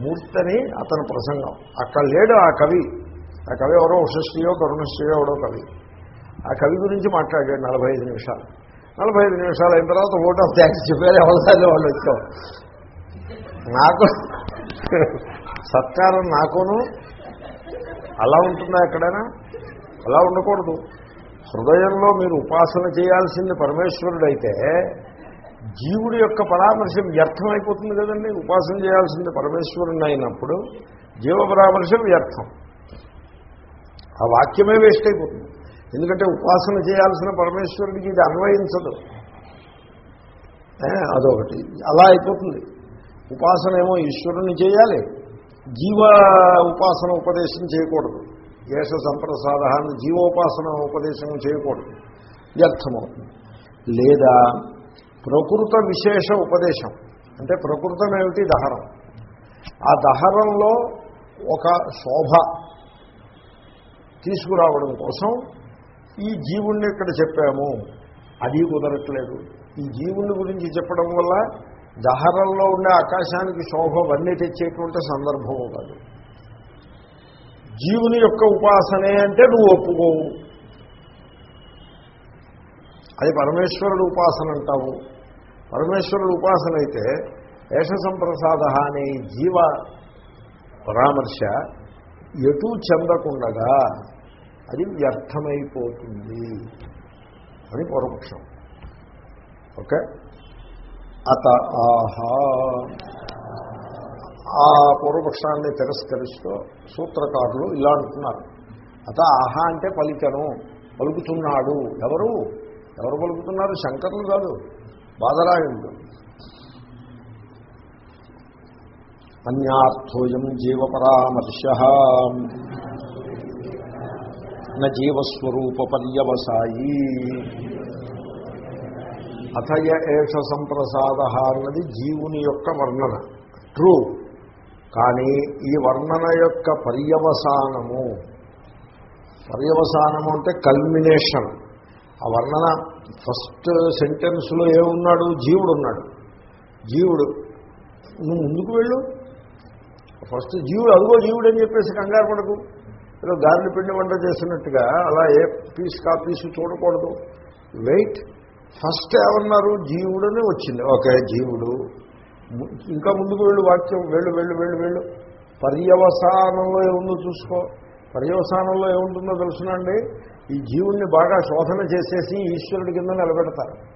మూర్తి అని అతని ప్రసంగం. అక్కడ లేడు ఆ కవి. ఆ కవి ఎవరో ఉషశ్రీయో కరుణశ్రీయో ఎవడో కవి. ఆ కవి గురించి మాట్లాడాడు నలభై ఐదు నిమిషాలు. నలభై ఐదు నిమిషాలు అయిన తర్వాత ఓట్ ఆఫ్ థ్యాంక్స్ చెప్పారు. ఎవరిసారి వాళ్ళు వచ్చాం నాకు సత్కారం నాకును? అలా ఉంటుందా ఎక్కడైనా? అలా ఉండకూడదు. హృదయంలో మీరు ఉపాసన చేయాల్సింది పరమేశ్వరుడైతే జీవుడి యొక్క పరామర్శం వ్యర్థమైపోతుంది కదండి. ఉపాసన చేయాల్సింది పరమేశ్వరుని అయినప్పుడు జీవ పరామర్శం వ్యర్థం. ఆ వాక్యమే వేస్ట్ అయిపోతుంది. ఎందుకంటే ఉపాసన చేయాల్సిన పరమేశ్వరుడికి ఇది అన్వయించదు. అదొకటి. అలా అయిపోతుంది. ఉపాసన ఏమో ఈశ్వరుని చేయాలి. జీవ ఉపాసన ఉపదేశం చేయకూడదు. దేశ సంప్రసాదాన్ని జీవోపాసన ఉపదేశం చేయకూడదు. వ్యర్థమవుతుంది. లేదా ప్రకృత విశేష ఉపదేశం. అంటే ప్రకృతం ఏమిటి? దహరం ఆ దహరంలో ఒక శోభ తీసుకురావడం కోసం ఈ జీవుణ్ణి ఇక్కడ చెప్పాము. అది కుదరట్లేదు. ఈ జీవుని గురించి చెప్పడం వల్ల దహరంలో ఉండే ఆకాశానికి శోభ వన్నీ తెచ్చేటువంటి సందర్భం కాదు జీవుని యొక్క ఉపాసనే అంటే నువ్వు ఒప్పుకోవు. అది పరమేశ్వరుడు ఉపాసన అంటావు పరమేశ్వరుడు ఉపాసన అయితే ఏష సంప్రసాద అనే జీవ పరామర్శ ఎటూ చెందకుండగా అది వ్యర్థమైపోతుంది అని పూర్వపక్షం ఓకే? అత ఆహా. ఆ పూర్వపక్షాన్ని తిరస్కరిస్తూ సూత్రకారులు ఇలా అంటున్నారు. అత ఆహా అంటే పలికను పలుకుతున్నాడు. ఎవరు? ఎవరు పలుకుతున్నారు? శంకర్లు కాదు. బాధరాయుడు అన్యార్థోయం జీవపరామర్శ. న జీవస్వరూప పర్యవసాయి అథయ ఏష సంప్రసాద అన్నది జీవుని యొక్క వర్ణన. ట్రూ. కానీ ఈ వర్ణన యొక్క పర్యవసానము పర్యవసానము అంటే కల్మినేషన్ ఆ వర్ణన ఫస్ట్ సెంటెన్స్లో ఏమున్నాడు? జీవుడు ఉన్నాడు జీవుడు. నువ్వు ముందుకు వెళ్ళు. ఫస్ట్ జీవుడు అదిగో జీవుడు అని చెప్పేసి కంగారు పడకు. ఏదో గారెల పిండి వంట చేసినట్టుగా అలా ఏ పీస్ కా పీసు చూడకూడదు. వెయిట్. ఫస్ట్ ఏమన్నారు? జీవుడని వచ్చింది. ఓకే జీవుడు. ఇంకా ముందుకు వెళ్ళు వాక్యం. వెళ్ళు వెళ్ళు వెళ్ళు వెళ్ళు. పర్యవసానంలో ఏముందో చూసుకో. పర్యవసానంలో ఏముంటుందో తెలుసునండి. ఈ జీవుణ్ణి బాగా శోధన చేసేసి ఈశ్వరుడి కింద నిలబెడతారు.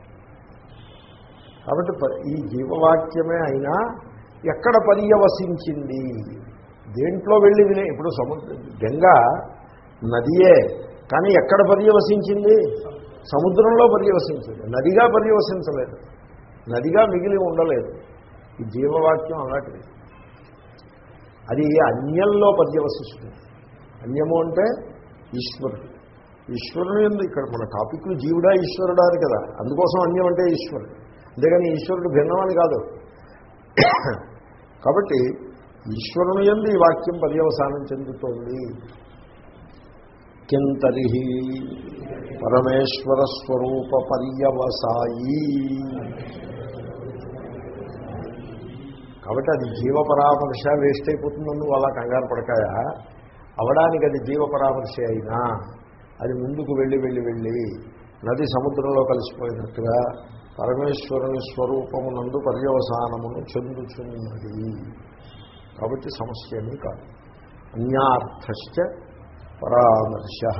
కాబట్టి ప- ఈ జీవవాక్యమే అయినా ఎక్కడ పర్యవసించింది? దేంట్లో వెళ్ళి వినే ఇప్పుడు సముద్ర గంగ నదియే కానీ ఎక్కడ పర్యవసించింది? సముద్రంలో పర్యవసించింది. నదిగా పర్యవసించలేదు. నదిగా మిగిలి ఉండలేదు. ఈ జీవవాక్యం అలాంటిది. అది అన్యంలో పర్యవసిస్తుంది. అన్యము అంటే ఈశ్వరుడు. ఈశ్వరుని ఎందు ఇక్కడ మన టాపిక్లు జీవుడా ఈశ్వరుడా అని కదా. అందుకోసం అన్యం అంటే ఈశ్వరుడు. అంతేగాని ఈశ్వరుడు భిన్నమని కాదు. కాబట్టి ఈశ్వరుని ఎందు ఈ వాక్యం పర్యవసానం చెందుతోంది. కింతరి పరమేశ్వర స్వరూప పర్యవసాయి. కాబట్టి అది జీవపరామర్శ వేస్ట్ అయిపోతుందని అలా కంగారు పడకాయా? అవడానికి అది జీవపరామర్శ అయినా అది ముందుకు వెళ్ళి వెళ్ళి వెళ్ళి నది సముద్రంలో కలిసిపోయినట్టుగా పరమేశ్వరుని స్వరూపమునందు పర్యవసానమును చెందుచున్నది. కాబట్టి సమస్య ఏమీ కాదు. అన్యార్థశ్చ పరామర్శ.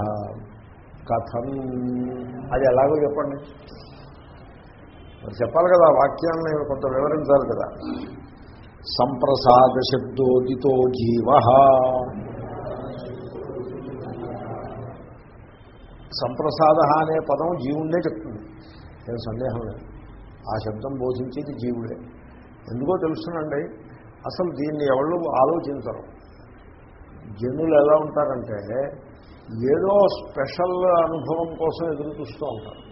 కథం. అది ఎలాగో చెప్పండి. మరి చెప్పాలి కదా వాక్యాన్ని కొంత వివరించాలి కదా. సంప్రసాద శబ్దోదితో జీవ. సంప్రసాద అనే పదం జీవుడే చెప్తుంది. నేను సందేహం లేదు. ఆ శబ్దం బోధించేది జీవుడే. ఎందుకో తెలుసునండి అసలు దీన్ని ఎవళ్ళు ఆలోచించరు. జనులు ఎలా ఉంటారంటే ఏదో స్పెషల్ అనుభవం కోసం ఎదురు చూస్తూ ఉంటారు.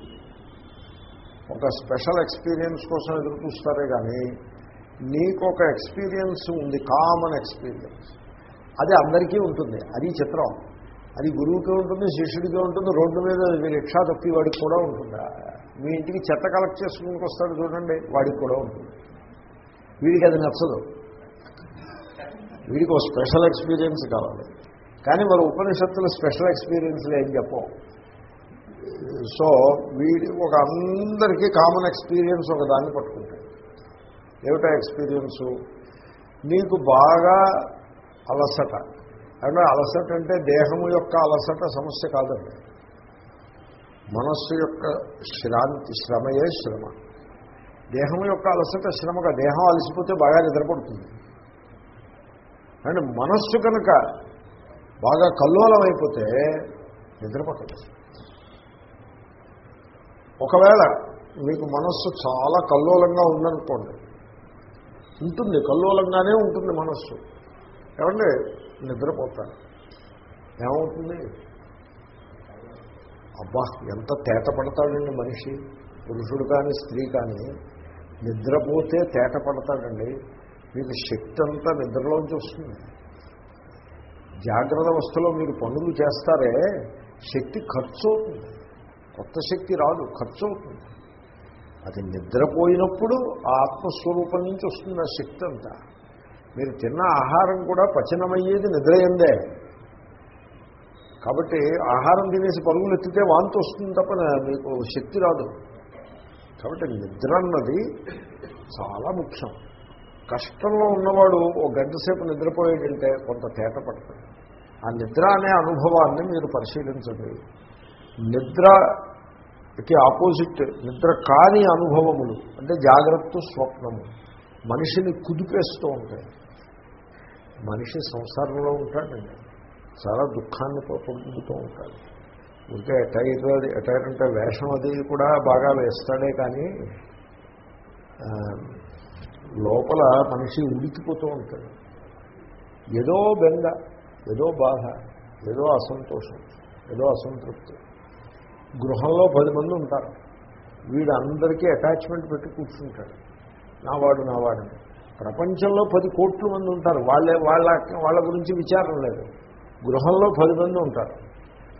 ఒక స్పెషల్ ఎక్స్పీరియన్స్ కోసం ఎదురు చూస్తారే కానీ నీకు ఒక ఎక్స్పీరియన్స్ ఉంది కామన్ ఎక్స్పీరియన్స్. అది అందరికీ ఉంటుంది అది చిత్రం. అది గురువుకి ఉంటుంది శిష్యుడికి ఉంటుంది రోడ్డు మీద రిక్షా తప్పి వాడికి కూడా ఉంటుంది. మీ ఇంటికి చెత్త కలెక్ట్ చేసుకుని వస్తాడు చూడండి వాడికి కూడా ఉంటుంది. వీడికి అది నచ్చదు. వీడికి ఒక స్పెషల్ ఎక్స్పీరియన్స్ కావాలి. కానీ మరి ఉపనిషత్తుల స్పెషల్ ఎక్స్పీరియన్స్లు ఏం చెప్పవు. సో వీడి ఒక అందరికీ కామన్ ఎక్స్పీరియన్స్ ఒక దాన్ని పట్టుకుంటాడు. ఏమిటా ఎక్స్పీరియన్సు నీకు బాగా అలసట. అంటే అలసట అంటే దేహము యొక్క అలసట సమస్య కాదండి. మనస్సు యొక్క శ్రాంతి శ్రమయే శ్రమ. దేహం యొక్క అలసట శ్రమగా దేహం అలసిపోతే బాగా నిద్రపడుతుంది. అండ్ మనస్సు కనుక బాగా కల్లోలం అయిపోతే నిద్రపట్టదు. ఒకవేళ మీకు మనస్సు చాలా కల్లోలంగా ఉందనుకోండి ఉంటుంది. కల్లోలంగానే ఉంటుంది మనస్సు. ఏమంటే నిద్రపోతారు ఏమవుతుంది? అబ్బా ఎంత తేట పడతాడండి మనిషి. పురుషుడు కానీ స్త్రీ కానీ నిద్రపోతే తేట పడతాడండి. మీకు శక్తి అంతా నిద్రలోంచి వస్తుంది. జాగ్రత్త అవస్థలో మీరు పనులు చేస్తారే శక్తి ఖర్చు అవుతుంది కొత్త శక్తి రాదు ఖర్చు అవుతుంది అది నిద్రపోయినప్పుడు ఆ ఆత్మస్వరూపం నుంచి వస్తుంది ఆ శక్తి అంతా. మీరు తిన్న ఆహారం కూడా పచనమయ్యేది నిద్రయందే. కాబట్టి ఆహారం తినేసి పరుగులు ఎత్తితే వాంతి వస్తుంది తప్ప మీకు శక్తి రాదు. కాబట్టి నిద్ర అన్నది చాలా ముఖ్యం. కష్టంలో ఉన్నవాడు ఓ గంట సేపు నిద్రపోయేటంటే కొంత తేట పడతాడు ఆ నిద్ర అనే అనుభవాన్ని మీరు పరిశీలించండి. నిద్రకి ఆపోజిట్ నిద్ర కాని అనుభవములు అంటే జాగ్రత్త స్వప్నము. మనిషిని కుదిపేస్తూ ఉంటాయి. మనిషి సంసారంలో ఉంటాడండి చాలా దుఃఖాన్ని పొందుతూ ఉంటాడు. ఇంకా ఎటైర్ ఎటైర్ అంటే వేషం అది కూడా బాగా వేస్తాడే కానీ లోపల మనిషి ఉడికిపోతూ ఉంటాడు. ఏదో బెంగ ఏదో బాధ ఏదో అసంతోషం ఏదో అసంతృప్తి. గృహంలో పది మంది ఉంటారు. వీడందరికీ అటాచ్మెంట్ పెట్టి కూర్చుంటాడు. నావాడు నావాడని ప్రపంచంలో పది కోట్ల మంది ఉంటారు. వాళ్ళే వాళ్ళ వాళ్ళ గురించి విచారం లేదు. గృహంలో పది మంది ఉంటారు.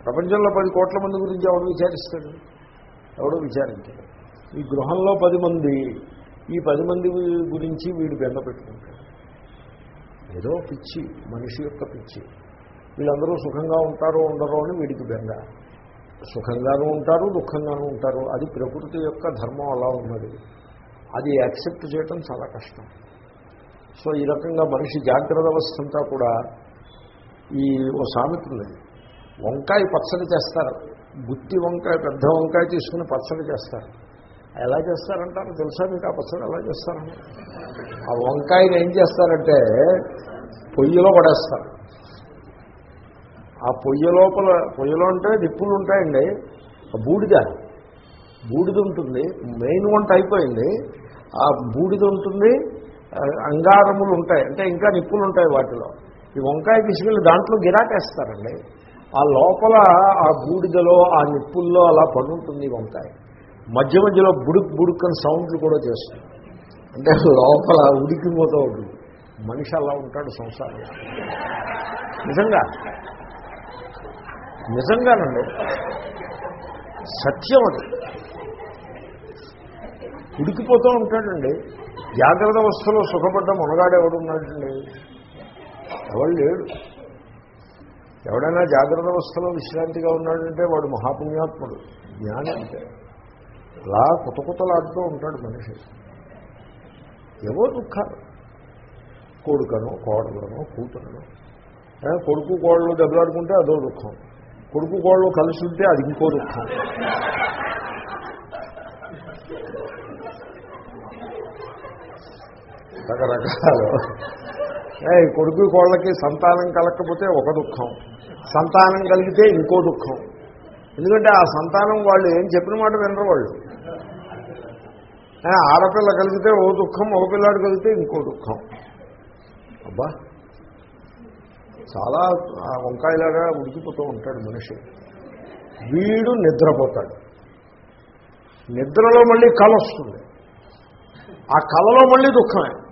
ప్రపంచంలో పది కోట్ల మంది గురించి ఎవడు విచారిస్తాడు? ఎవడో విచారించాడు. ఈ గృహంలో పది మంది ఈ పది మంది గురించి వీడు బెంగ పెట్టుకుంటాడు. ఏదో పిచ్చి మనిషి యొక్క పిచ్చి. వీళ్ళందరూ సుఖంగా ఉంటారో ఉండరో అని వీడికి బెంగ. సుఖంగానూ ఉంటారు దుఃఖంగానూ ఉంటారు. అది ప్రకృతి యొక్క ధర్మం అలా ఉన్నది. అది యాక్సెప్ట్ చేయటం చాలా కష్టం. సో ఈ రకంగా మనిషి జాగ్రత్త అవస్థ అంతా కూడా ఈ ఓ సామెత ఉంది వంకాయ పచ్చడి చేస్తారు. గుత్తి వంకాయ పెద్ద వంకాయ తీసుకుని పచ్చడి చేస్తారు. ఎలా చేస్తారంటారు? తెలుసా మీకు ఆ పచ్చడి ఎలా చేస్తారని? ఆ వంకాయని ఏం చేస్తారంటే పొయ్యిలో పడేస్తారు. ఆ పొయ్యి లోపల పొయ్యిలో ఉంటే నిప్పులు ఉంటాయండి. ఆ బూడిద బూడిద ఉంటుంది. మెయిన్ వంట అయిపోయింది. ఆ బూడిద ఉంటుంది. అంగారములు ఉంటాయి అంటే ఇంకా నిప్పులు ఉంటాయి వాటిలో. ఈ వంకాయ తీసుకెళ్ళి దాంట్లో గిరాకేస్తారండి. ఆ లోపల ఆ బూడిదలో ఆ నిప్పుల్లో అలా పడుంటుంది వంకాయ. మధ్య మధ్యలో బుడుక్ బుడుక్ అని సౌండ్లు కూడా చేస్తుంది అంటే లోపల ఉడికిపోతూ ఉంటుంది. మనిషి అలా ఉంటాడు సంసారం నిజంగా. నిజంగానండి. సత్యం అది. ఉడికిపోతూ ఉంటాడండి. జాగ్రత్త అవస్థలో సుఖపడ్డ మునగాడు ఎవడున్నాడండి? ఎవడు లేడు. ఎవడైనా జాగ్రత్త అవస్థలో విశ్రాంతిగా ఉన్నాడంటే వాడు మహాపుణ్యాత్ముడు జ్ఞాని అంటే. అలా కొత్త ఉంటాడు మనిషి. ఏవో దుఃఖాలు. కొడుకను కోడలను కూతురును. కొడుకు కోళ్ళు దెబ్బలాడుకుంటే అదో దుఃఖం. కొడుకు కోళ్ళు కలిసి ఉంటే అది ఇంకో దుఃఖం. రకరకాలు. కొడుకు కోళ్ళకి సంతానం కలగకపోతే ఒక దుఃఖం. సంతానం కలిగితే ఇంకో దుఃఖం. ఎందుకంటే ఆ సంతానం వాళ్ళు ఏం చెప్పిన మాట వినరు వాళ్ళు. ఆడపిల్ల కలిగితే ఓ దుఃఖం ఒక పిల్లాడు కలిగితే ఇంకో దుఃఖం. అబ్బా! చాలా వంకాయలాగా ఉడికిపోతూ ఉంటాడు మనిషి. వీడు నిద్రపోతాడు. నిద్రలో మళ్ళీ కళ వస్తుంది ఆ కళలో మళ్ళీ దుఃఖమే.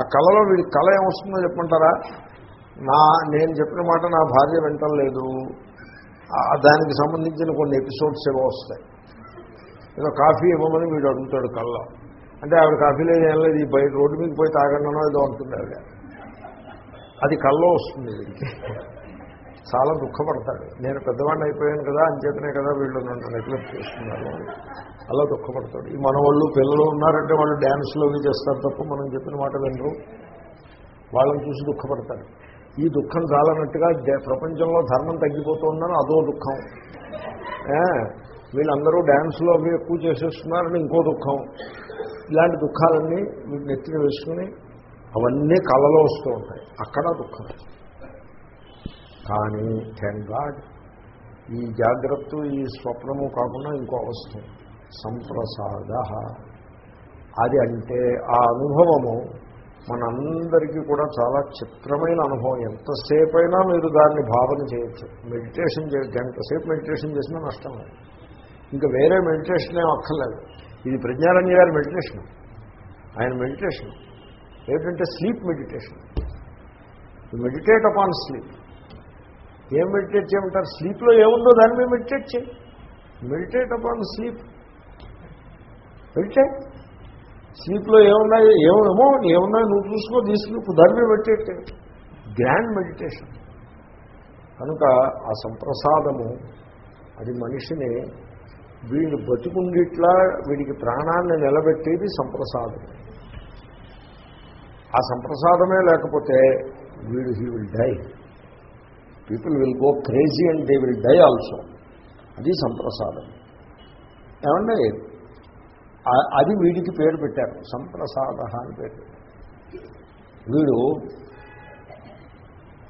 ఆ కళలో వీడి కళ ఏమొస్తుందో చెప్పమంటారా? నా నేను చెప్పిన మాట నా భార్య వింటలేదు దానికి సంబంధించిన కొన్ని ఎపిసోడ్స్ ఏవో వస్తాయి. ఏదో కాఫీ ఇవ్వమని వీడు అడుగుతాడు కళ్ళలో అంటే ఆవిడ కాఫీ లేదు ఏం లేదు ఈ బయట రోడ్డు మీద పోయి తాగండనో ఏదో అంటుంది ఆవిడ అది కళ్ళలో వస్తుంది వీడికి. చాలా దుఃఖపడతాడు. నేను పెద్దవాడిని అయిపోయాను కదా అంచేతనే కదా వీళ్ళు నన్ను నెగ్లెక్ట్ చేస్తున్నారు అలా దుఃఖపడతాడు. ఈ మన వాళ్ళు పిల్లలు ఉన్నారంటే వాళ్ళు డ్యాన్స్లో చేస్తారు తప్ప మనం చెప్పిన మాట వినరు. వాళ్ళని చూసి దుఃఖపడతారు. ఈ దుఃఖం చాలన్నట్టుగా ప్రపంచంలో ధర్మం తగ్గిపోతుందని అదో దుఃఖం. వీళ్ళందరూ డ్యాన్స్లో అవి ఎక్కువ చేసేస్తున్నారని ఇంకో దుఃఖం. ఇలాంటి దుఃఖాలన్నీ వీళ్ళు నెత్తిన వేసుకుని అవన్నీ కళలో వస్తూ ఉంటాయి. అక్కడ దుఃఖం. కానీ థ్యాంక్ గాడ్. ఈ జాగ్రత్త ఈ స్వప్నము కాకుండా ఇంకో అవస్థ. సంప్రసాద. అది అంటే ఆ అనుభవము మనందరికీ కూడా చాలా చిత్రమైన అనుభవం. ఎంతసేపైనా మీరు దాన్ని భావన చేయొచ్చు. మెడిటేషన్ చేయొచ్చు ఎంతసేపు మెడిటేషన్ చేసినా నష్టం లేదు. ఇంకా వేరే మెడిటేషన్ ఏం అక్కర్లేదు. ఇది ప్రజ్ఞారణ్య గారి మెడిటేషన్. ఆయన మెడిటేషన్. ఏంటంటే sleep meditation. Meditate upon sleep. ఏం మెడిటేట్ చేయమంటారు? స్లీప్లో ఏముందో దాని మీద మెడిటేట్ చేయి. Meditate upon sleep. మెడిటేట్. స్లీప్లో ఏమున్నాయో ఏమేమో ఏమున్నాయో నువ్వు చూసుకో తీసుకు దాని మీద మెడిటేట్ గ్రాండ్ మెడిటేషన్. కనుక ఆ సంప్రసాదము అది మనిషిని వీళ్ళు బతుకుండిట్లా వీడికి ప్రాణాన్ని నిలబెట్టేది సంప్రసాదం. ఆ సంప్రసాదమే లేకపోతే వీడు he will die. People will go crazy and they will die also. అది సంప్రసాదం. ఏమండి? అది వీడికి పేరు పెట్టారు. సంప్రసాద అని పేరు వీడు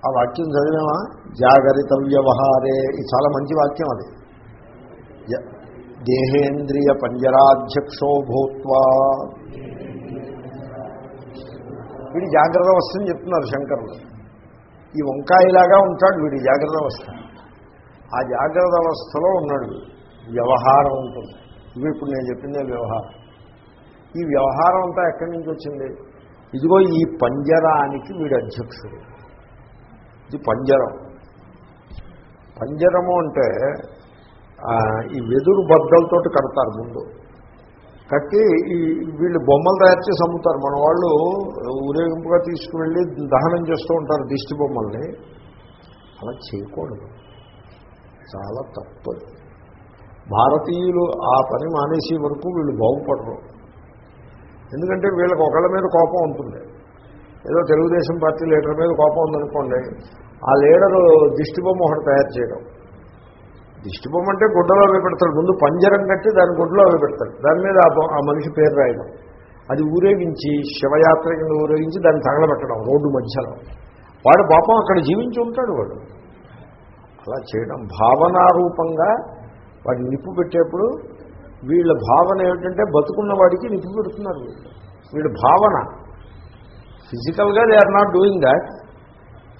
ఆ వాక్యం చదివామా? జాగరిత వ్యవహారే ఇది చాలా మంచి వాక్యం అది. దేహేంద్రియ పంజరాధ్యక్షో భూత్వా. వీడి జాగ్రత్త వస్తుంది చెప్తున్నారు శంకరులు. ఈ వంకాయలాగా ఉంటాడు వీడి జాగ్రత్త అవస్థ. ఆ జాగ్రత్త అవస్థలో ఉన్నాడు వ్యవహారం ఉంటుంది. ఇవి ఇప్పుడు నేను చెప్పిందే వ్యవహారం. ఈ వ్యవహారం అంతా ఎక్కడి నుంచి వచ్చింది? ఇదిగో ఈ పంజరానికి వీడు అధ్యక్షుడు. ఇది పంజరం. పంజరము అంటే ఈ వెదురు బద్దలతోటి కడతారు ముందు. కట్టి ఈ వీళ్ళు బొమ్మలు తయారు చేసి అమ్ముతారు. మన వాళ్ళు ఊరేగింపుగా తీసుకువెళ్ళి దహనం చేస్తూ ఉంటారు దిష్టి బొమ్మల్ని. అలా చేయకూడదు. చాలా తప్పదు భారతీయులు ఆ పని మానేసే వరకు వీళ్ళు బాగుపడరు. ఎందుకంటే వీళ్ళకి ఒకళ్ళ మీద కోపం ఉంటుంది. ఏదో తెలుగుదేశం పార్టీ లీడర్ మీద కోపం ఉందనుకోండి ఆ లీడరు దిష్టి బొమ్మ ఒకటి తయారు చేయడం. దిష్టి బొమ్మ అంటే గుడ్డలో అవి పెడతాడు. ముందు పంజరం కట్టి దాని గుడ్డలో అవి పెడతాడు. దాని మీద ఆ ఆ మనిషి పేరు రాయడం. అది ఊరేగించి శివయాత్ర కింద ఊరేగించి దాన్ని తగలబెట్టడం రోడ్డు మధ్యలో. వాడు పాపం అక్కడ జీవించి ఉంటాడు వాడు. అలా చేయడం భావనారూపంగా వాడిని నిప్పు పెట్టేప్పుడు వీళ్ళ భావన ఏమిటంటే బతుకున్న వాడికి నిప్పు పెడుతున్నారు వీళ్ళు. వీళ్ళ భావన. ఫిజికల్గా they are not doing that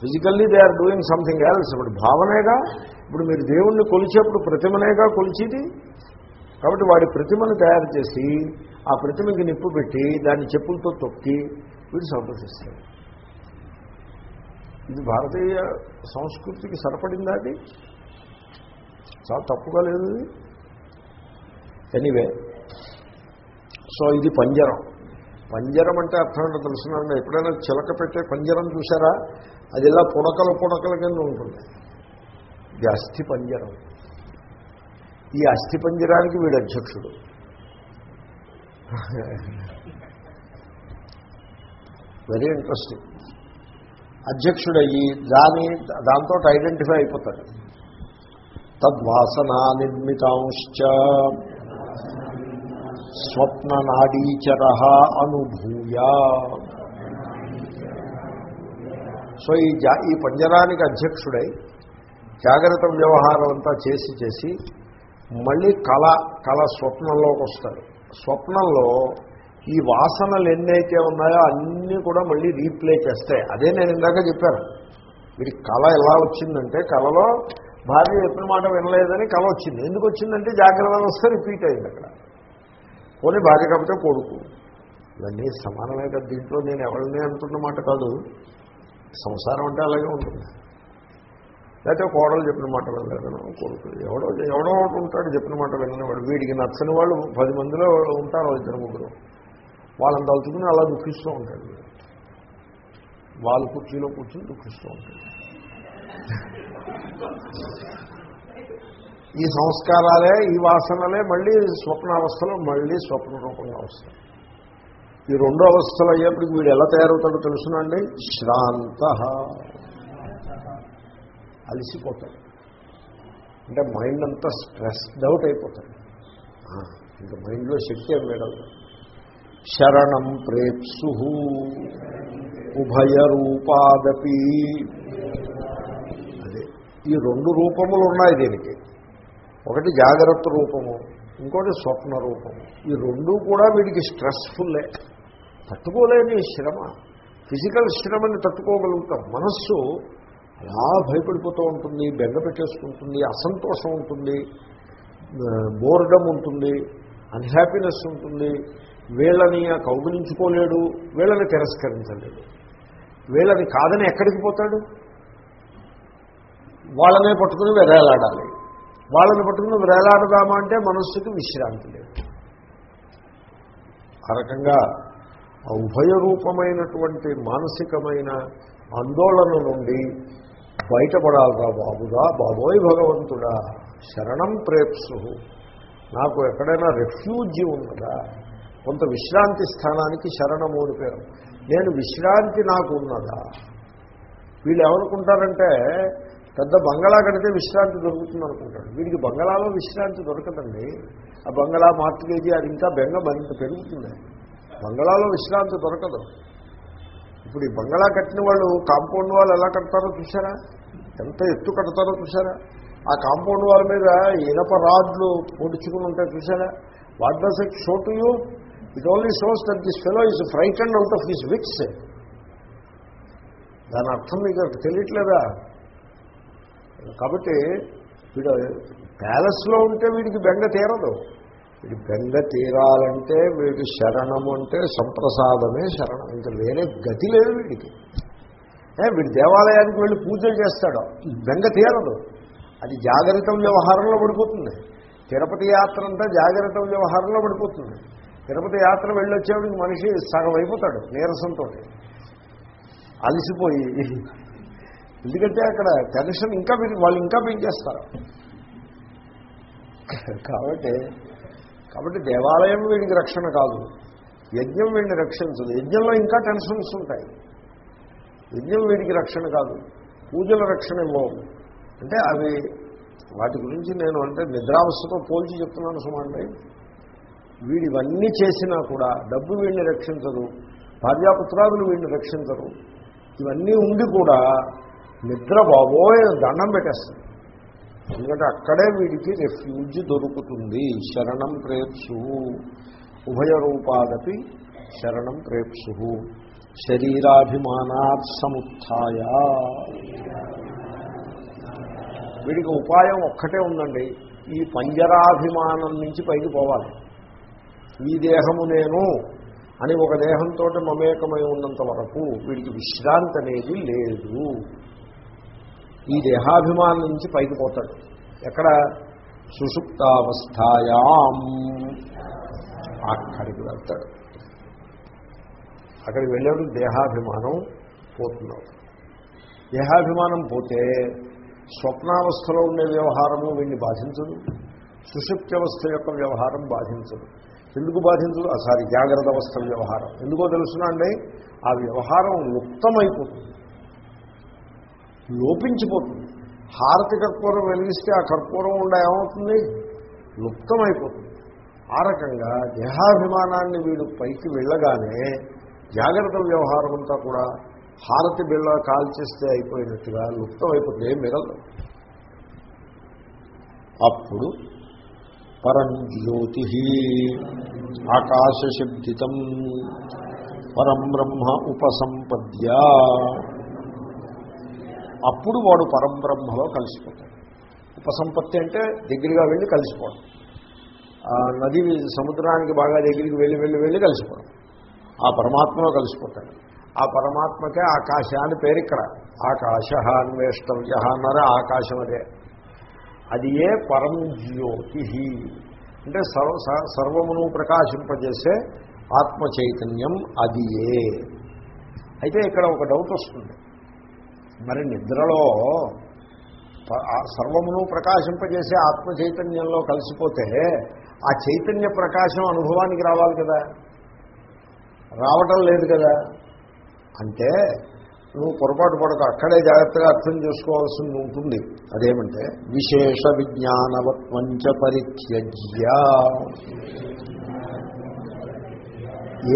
physically they are doing something else ఇప్పుడు భావనేగా ఇప్పుడు మీరు దేవుణ్ణి కొలిచేప్పుడు ప్రతిమనేగా కొలిచేది? కాబట్టి వాడి ప్రతిమను తయారు చేసి ఆ ప్రతిమకి నిప్పు పెట్టి దాన్ని చెప్పులతో తొక్కి వీడు సంతోషిస్తాడు. ఇది భారతీయ సంస్కృతికి సరిపడిందా అది? చాలా తప్పుగా లేదు ఎనీవే సో ఇది పంజరం. పంజరం అంటే అర్థం ఏంటో తెలుసునండి. ఎప్పుడైనా చిలక పెట్టే పంజరం చూసారా అది ఇలా పుడకల పుడకల కింద ఉంటుంది. ఇది అస్థి పంజరం. ఈ అస్థి పంజరానికి వీడు అధ్యక్షుడు. వెరీ ఇంట్రెస్టింగ్ అధ్యక్షుడయ్యి దాని దాంతో ఐడెంటిఫై అయిపోతాడు. తద్వాసనా నిర్మితాంశ్చ. స్వప్ననాడీచర అనుభూయ. సో ఈ జా ఈ పంజరానికి అధ్యక్షుడై జాగ్రత్త వ్యవహారం అంతా చేసి చేసి మళ్ళీ కళ కళ స్వప్నంలోకి వస్తాడు స్వప్నంలో ఈ వాసనలు ఎన్నైతే ఉన్నాయో అన్నీ కూడా మళ్ళీ రీప్లే చేస్తాయి. అదే నేను ఇందాక చెప్పాను. వీడి కళ ఎలా వచ్చిందంటే కళలో భార్య చెప్పిన మాట వినలేదని కళ వచ్చింది. ఎందుకు వచ్చిందంటే జాగ్రత్త వ్యవస్థ రిపీట్ అయింది అక్కడ. పోనీ భార్య కాకపోతే కొడుకు. ఇవన్నీ సమానమే కదా దీంట్లో నేను ఎవరిని అంటున్న మాట కాదు. సంసారం అంటే అలాగే ఉంటుంది. లేకపోతే కోడలు చెప్పిన మాట వినలేదను కొడుకు. ఎవడో ఎవడో ఒకటి ఉంటాడు చెప్పిన మాట వినవాడు వీడికి నచ్చని వాళ్ళు పది మందిలో ఉంటారు ఇద్దరు ముగ్గురు. వాళ్ళని తలుచుకుని అలా దుఃఖిస్తూ ఉంటాడు. వాళ్ళు వాళ్ళ కుర్చీలో కూర్చొని దుఃఖిస్తూ ఉంటాడు. ఈ సంస్కారాలే ఈ వాసనలే మళ్ళీ స్వప్నావస్థలో మళ్ళీ స్వప్న రూపంగా వస్తాయి. ఈ రెండు అవస్థలు అయ్యేప్పటికి వీడు ఎలా తయారవుతాడో తెలుసునండి శ్రాంత. అలసిపోతాడు. అంటే మైండ్ అంతా స్ట్రెస్డ్ అవుట్ అయిపోతాడు. ఇంకా మైండ్లో శక్తి ఏం వేడదు శరణం ప్రేప్సు. ఉభయ రూపాదపి. అదే ఈ రెండు రూపములు ఉన్నాయి దీనికి. ఒకటి జాగ్రత్త రూపము ఇంకోటి స్వప్న రూపము. ఈ రెండు కూడా వీడికి స్ట్రెస్ఫుల్లే తట్టుకోలేని శ్రమ. ఫిజికల్ శ్రమని తట్టుకోగలుగుతాం. మనస్సు అలా భయపడిపోతూ ఉంటుంది బెంగ పెట్టేసుకుంటుంది అసంతోషం ఉంటుంది బోర్డమ్ ఉంటుంది అన్హ్యాపీనెస్ ఉంటుంది. వీళ్ళని కౌగులించుకోలేడు వీళ్ళని తిరస్కరించలేడు. వీళ్ళని కాదని ఎక్కడికి పోతాడు? వాళ్ళనే పట్టుకుని వెరేలాడాలి వాళ్ళని పట్టుకుని వేలాడదామా అంటే మనస్సుకి విశ్రాంతి లేదు. ఆ రకంగా ఉభయ రూపమైనటువంటి మానసికమైన ఆందోళన నుండి బయటపడాలిరా బాబుగా బాబోయ్ భగవంతుడా శరణం ప్రేప్సు నాకు ఎక్కడైనా రెఫ్యూజీ ఉన్నదా? కొంత విశ్రాంతి స్థానానికి శరణము అని పేరు. నేను విశ్రాంతి నాకు ఉన్నదా? వీళ్ళు ఏమనుకుంటారంటే పెద్ద బంగళా కడితే విశ్రాంతి దొరుకుతుంది అనుకుంటాడు. వీడికి బంగళాలో విశ్రాంతి దొరకదండి. ఆ బంగళా మార్టిగేజీ అది ఇంకా బెంగ మరింత పెరుగుతుంది. బంగళాలో విశ్రాంతి దొరకదు. ఇప్పుడు ఈ బంగళా కట్టిన వాళ్ళు కాంపౌండ్ వాళ్ళు ఎలా కడతారో చూసారా ఎంత ఎత్తు కడతారో చూసారా ఆ కాంపౌండ్ వాళ్ళ మీద ఇనప రాడ్లు పొడుచుకుని ఉంటాయి చూసారా what does it show to you? It only shows that this fellow is frightened out of his wits. దాని అర్థం మీకు తెలియట్లేదా? కాబట్టి వీడు ప్యాలెస్లో ఉంటే వీడికి బెంగ తీరదు. వీడి బెంగ తీరాలంటే వీడి శరణము అంటే సంప్రసాదమే శరణం. ఇంకా వేరే గతి లేదు వీడికి. వీడి వీడు దేవాలయానికి వెళ్ళి పూజలు చేస్తాడు. బెంగ తీరదు. అది జాగ్రత్త వ్యవహారంలో పడిపోతుంది. తిరుపతి యాత్ర అంతా జాగ్రత్త వ్యవహారంలో పడిపోతుంది. తిరుపతి యాత్ర వెళ్ళొచ్చేవాడికి మనిషి సగం అయిపోతాడు నీరసంతో అలసిపోయి ఎందుకంటే అక్కడ టెన్షన్ ఇంకా వాళ్ళు ఇంకా పెంచేస్తారు. కాబట్టి కాబట్టి దేవాలయం వీడికి రక్షణ కాదు. యజ్ఞం వీడిని రక్షించదు. యజ్ఞంలో ఇంకా టెన్షన్స్ ఉంటాయి. యజ్ఞం వీడికి రక్షణ కాదు. పూజల రక్షణ ఇవ్వవు. అంటే అవి వాటి గురించి నేను అంటే నిద్రావస్థతో పోల్చి చెప్తున్నాను సుమండి. వీడు ఇవన్నీ చేసినా కూడా డబ్బు వీడిని రక్షించదు భార్యాపుత్రాదులు వీడిని రక్షించరు. ఇవన్నీ ఉండి కూడా నిద్ర బాబోయే దండం పెట్టేస్తుంది ఎందుకంటే అక్కడే వీడికి రెఫ్యూజ్ దొరుకుతుంది. శరణం ప్రేప్సు ఉభయ రూపాదపి శరణం ప్రేప్సు శరీరాభిమానాత్ సముత్య వీడికి ఉపాయం ఒక్కటే ఉందండి. ఈ పంజరాభిమానం నుంచి పైకి పోవాలి. ఈ దేహము నేను అని ఒక దేహంతో మమేకమై ఉన్నంత వరకు వీడికి విశ్రాంతి అనేది లేదు. ఈ దేహాభిమానం నుంచి పైకి పోతాడు. ఎక్కడ? సుషుప్తావస్థాయాం. అక్కడికి వెళ్తాడు. అక్కడికి వెళ్ళేప్పుడు దేహాభిమానం పోతున్నాడు. దేహాభిమానం పోతే స్వప్నావస్థలో ఉండే వ్యవహారము వీడిని బాధించదు. సుషుప్త్యవస్థ యొక్క వ్యవహారం బాధించదు. ఎందుకు బాధించదు? సారీ జాగ్రత్త అవస్థ వ్యవహారం. ఎందుకో తెలుసునండి ఆ వ్యవహారం లుప్తమైపోతుంది. లోపించిపోతుంది. హారతి కర్పూరం వెలిగిస్తే ఆ కర్పూరం ఉండ ఏమవుతుంది? లుప్తమైపోతుంది. ఆ రకంగా దేహాభిమానాన్ని వీడు పైకి వెళ్ళగానే జాగ్రత్త వ్యవహారం అంతా కూడా హారతి బిళ్ళ కాల్చేస్తే అయిపోయినట్టుగా లుప్తమైపోతుంది. ఏం మిగలదు అప్పుడు పరం జ్యోతి ఆకాశశబ్దితం పరం బ్రహ్మ ఉపసంపద్య అప్పుడు వాడు పరబ్రహ్మలో కలిసిపోతాడు. ఉపసంపత్తి అంటే దగ్గరగా వెళ్ళి కలిసిపోవడం. నది సముద్రానికి బాగా దగ్గరికి వెళ్ళి వెళ్ళి వెళ్ళి కలిసిపోవడం. ఆ పరమాత్మలో కలిసిపోతాడు. ఆ పరమాత్మకే ఆకాశ అని పేరు ఇక్కడ. ఆకాశ అన్వేష్టవ్య అన్నారా ఆకాశం అదే. అది ఏ పరం జ్యోతి అంటే సర్వ స- సర్వమును ప్రకాశింపజేసే ఆత్మ చైతన్యం అది ఏ. అయితే ఇక్కడ ఒక డౌట్ వస్తుంది. మరి నిద్రలో ఆ సర్వమును ప్రకాశింపజేసే ఆత్మ చైతన్యంలో కలిసిపోతే ఆ చైతన్య ప్రకాశం అనుభవానికి రావాలి కదా. రావటం లేదు కదా. అంటే నువ్వు పొరపాటు పడక అక్కడే జాగ్రత్తగా అర్థం చేసుకోవాల్సి ఉంటుంది. అదేమంటే విశేష విజ్ఞానవత్వంచ పరిత్యజ్య.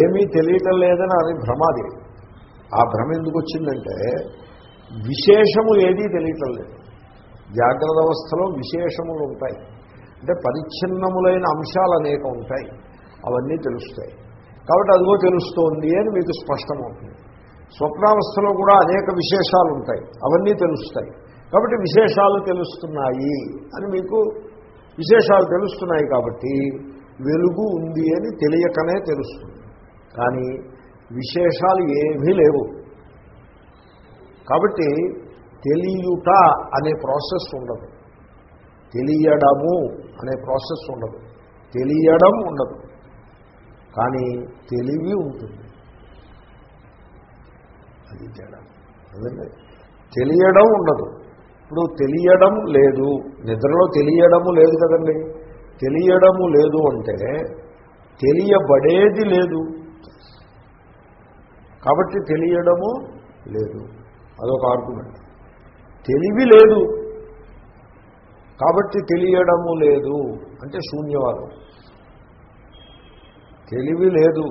ఏమీ తెలియటం లేదని అది భ్రమాది ఆ భ్రమ ఎందుకు వచ్చిందంటే విశేషము ఏదీ తెలియటం లేదు. జాగ్రత్త అవస్థలో విశేషములు ఉంటాయి. అంటే పరిచ్ఛిన్నములైన అంశాలు అనేక ఉంటాయి. అవన్నీ తెలుస్తాయి. కాబట్టి అదిగో తెలుస్తోంది అని మీకు స్పష్టమవుతుంది. స్వప్నావస్థలో కూడా అనేక విశేషాలు ఉంటాయి. అవన్నీ తెలుస్తాయి. కాబట్టి విశేషాలు తెలుస్తున్నాయి అని మీకు విశేషాలు తెలుస్తున్నాయి కాబట్టి వెలుగు ఉంది అని తెలియకనే తెలుస్తుంది. కానీ విశేషాలు ఏమీ లేవు. కాబట్టి తెలియుట అనే ప్రాసెస్ ఉండదు. తెలియడము అనే ప్రాసెస్ ఉండదు. తెలియడం ఉండదు. కానీ తెలివి ఉంటుంది. అది తేడా. అదండి తెలియడం ఉండదు. ఇప్పుడు తెలియడం లేదు. నిద్రలో తెలియడము లేదు కదండి. తెలియడము లేదు అంటే తెలియబడేది లేదు. కాబట్టి తెలియడము లేదు. అదొక ఆర్గ్యుమెంట్ తెలివి లేదు. కాబట్టి తెలియడము లేదు అంటే శూన్యవాదం. తెలివి లేదు.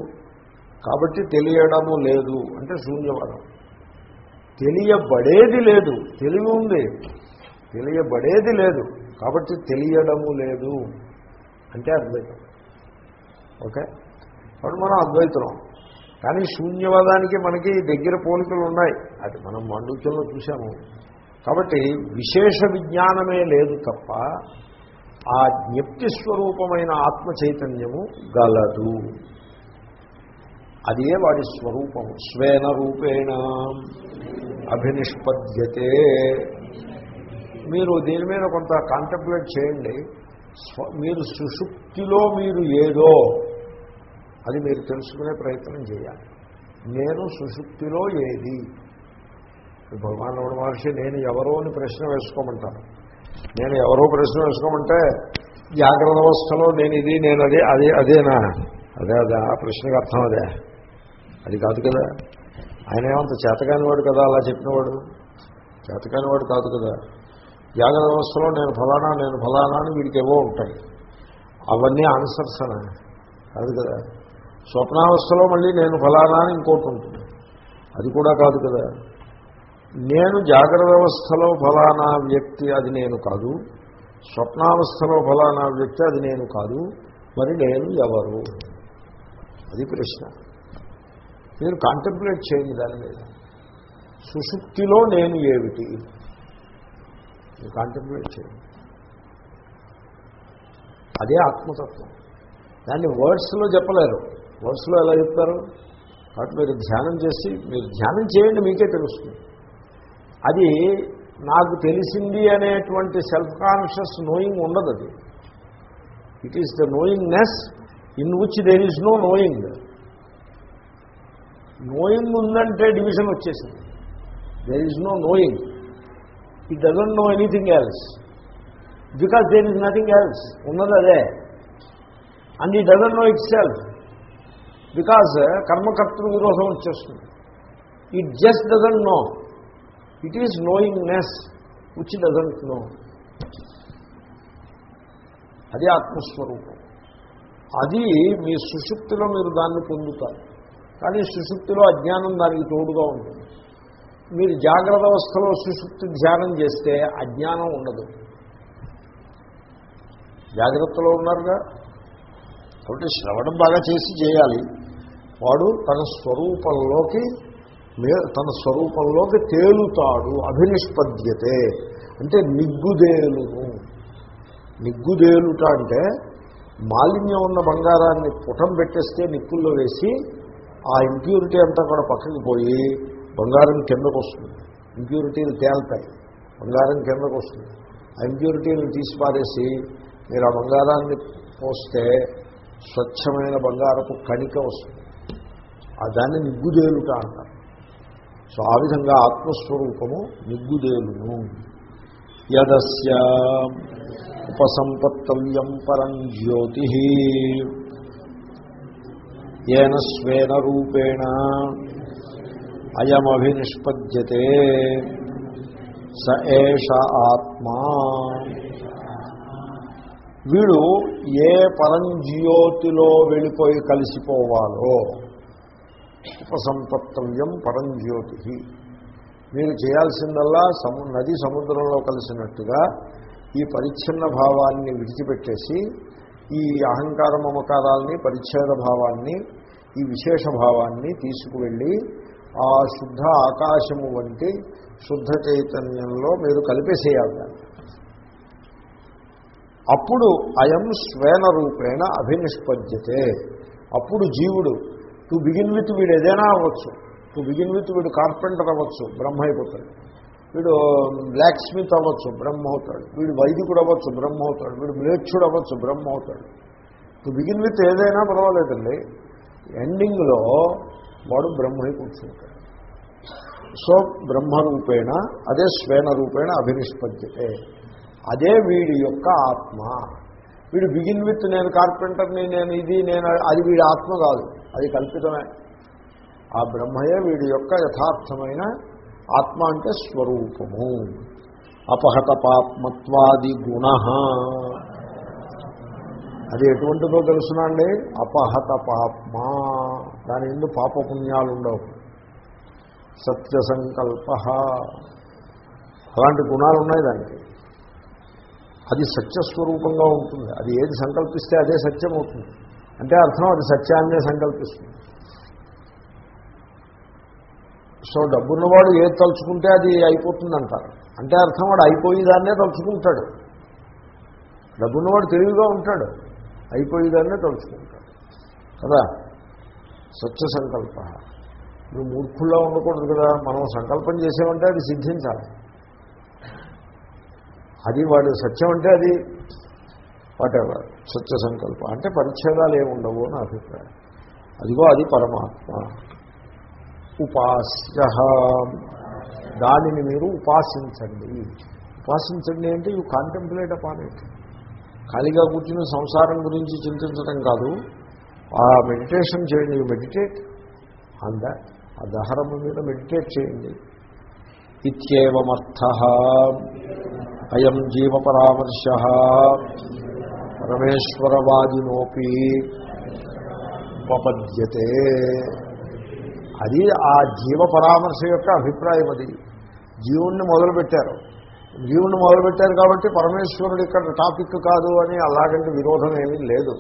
కాబట్టి తెలియడము లేదు అంటే శూన్యవాదం. తెలియబడేది లేదు. తెలివి ఉంది. తెలియబడేది లేదు. కాబట్టి తెలియడము లేదు అంటే అద్వైతం. ఓకే? కాబట్టి మనం అద్వైతం కానీ శూన్యవాదానికి మనకి దగ్గర పోలికలు ఉన్నాయి. అది మనం మండుచంలో చూసాము కాబట్టి విశేష విజ్ఞానమే లేదు తప్ప ఆ జ్ఞప్తి స్వరూపమైన ఆత్మ చైతన్యము గలదు. అదే వాడి స్వరూపము. స్వేన రూపేణ అభినిష్పద్యతే. మీరు దీని మీద కొంత కాంటంప్లేట్ చేయండి. స్వ- మీరు సుషుప్తిలో మీరు ఏదో అది మీరు తెలుసుకునే ప్రయత్నం చేయాలి. నేను సుషుప్తిలో ఏది? భగవాన్ రమణ మహర్షి నేను ఎవరో అని ప్రశ్న వేసుకోమంటాను నేను ఎవరో ప్రశ్న వేసుకోమంటే జాగ్రత్త అవస్థలో నేను ఇది నేను అదే అదే అదేనా? అదే అదే ఆ ప్రశ్నకు అర్థం అదే. అది కాదు కదా. ఆయన ఏమంత చేతకానివాడు కదా అలా చెప్పినవాడు? చేతకానివాడు కాదు కదా. జాగ్రత్త అవస్థలో నేను ఫలానా నేను ఫలానా అని వీడికి ఏవో ఉంటాయి. అవన్నీ ఆన్సర్స్ అనే. కాదు కదా. స్వప్నావస్థలో మళ్ళీ నేను ఫలానా అని ఇంకోటి ఉంటుంది. అది కూడా కాదు కదా. నేను జాగ్రత్త అవస్థలో ఫలానా వ్యక్తి అది నేను కాదు. స్వప్నావస్థలో ఫలానా వ్యక్తి అది నేను కాదు. మరి నేను ఎవరు? అది ప్రశ్న. మీరు కాంటెంప్లేట్ చేయండి దాని మీద. సుషుప్తిలో నేను ఏమిటి? మీరు కాంటెంప్లేట్ చేయండి. అదే ఆత్మతత్వం. దాన్ని వర్డ్స్లో చెప్పలేరు. వర్డ్స్లో ఎలా చెప్తారు? కాబట్టి మీరు ధ్యానం చేసి మీరు ధ్యానం చేయండి మీకే తెలుస్తుంది. అది నాకు తెలిసింది అనేటువంటి సెల్ఫ్ కాన్షియస్ నోయింగ్ ఉండదు అది. It is the knowingness in which there is no knowing knowing ఉందంటే డివిజన్ వచ్చేసింది. There is no knowing it doesn't know anything else because there is nothing else ఉన్నది అదే and he doesn't know itself because కర్మకర్తృ విరోధం వచ్చేస్తుంది. It just doesn't know it is knowingness which doesn't know అది ఆత్మస్వరూపం. అది మీ సుషుప్తిలో మీరు దాన్ని పొందుతారు. కానీ సుషుప్తిలో అజ్ఞానం దానికి తోడుగా ఉంటుంది. మీరు జాగ్రత్త అవస్థలో సుషుప్తి ధ్యానం చేస్తే అజ్ఞానం ఉండదు. జాగ్రత్తలో ఉన్నారుగా? కాబట్టి శ్రవణం బాగా చేసి చేయాలి. వాడు తన స్వరూపంలోకి తన స్వరూపంలోకి తేలుతాడు అభినిష్పద్యతే. అంటే నిగ్గుదేలును నిగ్గుదేలుట అంటే మాలిన్యం ఉన్న బంగారాన్ని పుటం పెట్టేస్తే నిప్పుల్లో వేసి ఆ ఇంప్యూరిటీ అంతా కూడా పక్కకి పోయి బంగారం కిందకు వస్తుంది. ఇంప్యూరిటీలు తేల్తాయి. బంగారం కిందకు వస్తుంది. ఆ ఇంప్యూరిటీలు తీసి పారేసి మీరు ఆ బంగారాన్ని పోస్తే స్వచ్ఛమైన బంగారపు కణిక వస్తుంది. దాన్ని నిగ్గుదేలుట అంటారు. సో ఆ విధంగా ఆత్మస్వరూపము నిగ్గుదేలును. ఆత్మస్వరూపము నిగ్గుదేలును యదస్య ఉపసంపత్తవ్యం పరం జ్యోతి. ఏన స్వేన రూపేణ అయమభినిష్పద్యతే. స ఏష ఆత్మా. వీడు ఏ పరంజ్యోతిలో వెళ్ళిపోయి కలిసిపోవాలో ఉపసంపత్తవ్యం పరంజ్యోతి మీరు చేయాల్సిందల్లా సము నది సముద్రంలో కలిసినట్టుగా ఈ పరిచ్ఛిన్న భావాన్ని విడిచిపెట్టేసి ఈ అహంకార మమకారాల్ని పరిచ్ఛేద భావాన్ని ఈ విశేష భావాన్ని తీసుకువెళ్ళి ఆ శుద్ధ ఆకాశము వంటి శుద్ధ చైతన్యంలో మీరు కలిపేసేయాలి. అప్పుడు అయం స్వేన రూపేణ అభినిష్పద్యతే. అప్పుడు జీవుడు టు బిగిన్ విత్ వీడు ఏదైనా అవ్వచ్చు. టు బిగిన్ విత్ వీడు కార్పెంటర్ అవ్వచ్చు బ్రహ్మ అయిపోతాడు. వీడు బ్లాక్ స్మిత్ అవ్వచ్చు బ్రహ్మ అవుతాడు. వీడు వైదికుడు అవ్వచ్చు బ్రహ్మ అవుతాడు. వీడు మ్లేచ్చుడు అవ్వచ్చు బ్రహ్మ అవుతాడు. టు బిగిన్ విత్ ఏదైనా పర్వాలేదండి. ఎండింగ్లో వాడు బ్రహ్మై కూర్చుంటాడు. సో బ్రహ్మరూపేణ అదే స్వేన రూపేణ అభినిష్పద్యతే. అదే వీడి యొక్క ఆత్మ. వీడు బిగిన్ విత్ నేను కార్పెంటర్ని నేను ఇది నేను అది వీడి ఆత్మ కాదు. అది కల్పితమే. ఆ బ్రహ్మయే వీడి యొక్క యథార్థమైన ఆత్మ అంటే స్వరూపము. అపహత పాప్మత్వాది గుణ. అది ఎటువంటిదో తెలుసునండి అపహత పాప్మ దాని ఎందు పాపపుణ్యాలు ఉండవు. సత్య సంకల్ప అలాంటి గుణాలు ఉన్నాయి దానికి. అది సత్యస్వరూపంగా ఉంటుంది. అది ఏది సంకల్పిస్తే అదే సత్యం అవుతుంది అంటే అర్థం అది సత్యాన్నే సంకల్పిస్తుంది. సో డబ్బున్నవాడు ఏది తలుచుకుంటే అది అయిపోతుందంటారు. అంటే అర్థం వాడు అయిపోయేదాన్నే తలుచుకుంటాడు. డబ్బున్నవాడు తెలివిగా ఉంటాడు. అయిపోయేదాన్నే తలుచుకుంటాడు. కదా? సత్య సంకల్ప. నువ్వు మూర్ఖుల్లో ఉండకూడదు కదా? మనం సంకల్పం చేసామంటే అది సిద్ధించాలి. అది వాడు సత్యం అంటే అది వాటెవర్ సత్య సంకల్ప అంటే పరిచ్ఛేదాలు ఏమి ఉండవు అని అభిప్రాయం. అదిగో అది పరమాత్మ. ఉపాస్య దానిని మీరు ఉపాసించండి. ఉపాసించండి అంటే యూ కాంటెంప్లేట్ అపాన్ ఇట్ ఖాళీగా కూర్చుని సంసారం గురించి చింతించడం కాదు. ఆ మెడిటేషన్ చేయండి మెడిటేట్ ఆన్ దాట్ ఆ దహరం మీద మెడిటేట్ చేయండి. ఇత్యేవమర్థ. అయం జీవపరామర్శ పరమేశ్వరవాదినోపి ఉపపద్యతే. అది ఆ జీవ పరామర్శ యొక్క అభిప్రాయం అది. జీవుణ్ణి మొదలుపెట్టారు. జీవుణ్ణి మొదలుపెట్టారు కాబట్టి పరమేశ్వరుడు ఇక్కడ టాపిక్ కాదు అని అలాగంటే విరోధం ఏమీ లేదు.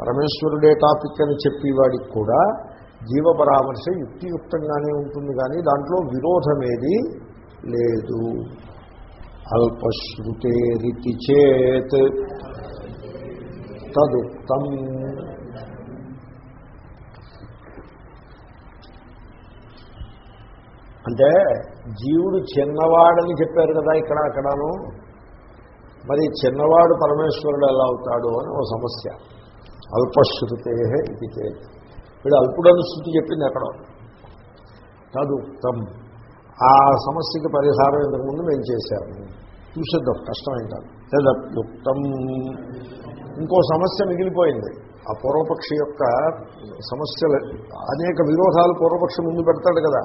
పరమేశ్వరుడే టాపిక్ అని చెప్పేవాడికి కూడా జీవ పరామర్శ యుక్తియుక్తంగానే ఉంటుంది కానీ దాంట్లో విరోధమేది లేదు. అల్పశ్రుతేరితి చేత్. తదుక్తం అంటే జీవుడు చిన్నవాడని చెప్పారు కదా ఇక్కడ అక్కడను. మరి చిన్నవాడు పరమేశ్వరుడు ఎలా అవుతాడు అని ఓ సమస్య. అల్పశ్రుతే ఇది చేత్. వీడు అల్పుడని శృతి చెప్పింది అక్కడ తదుక్తం ఆ సమస్యకి పరిహారం ఇంతకుముందు మేము చేశాము. చూసేద్దాం కష్టమేం కాదు తదప్యుక్తం ఇంకో సమస్య మిగిలిపోయింది. ఆ పూర్వపక్షి యొక్క సమస్యలు అనేక విరోధాలు పూర్వపక్షి ముందు పెడతాడు కదా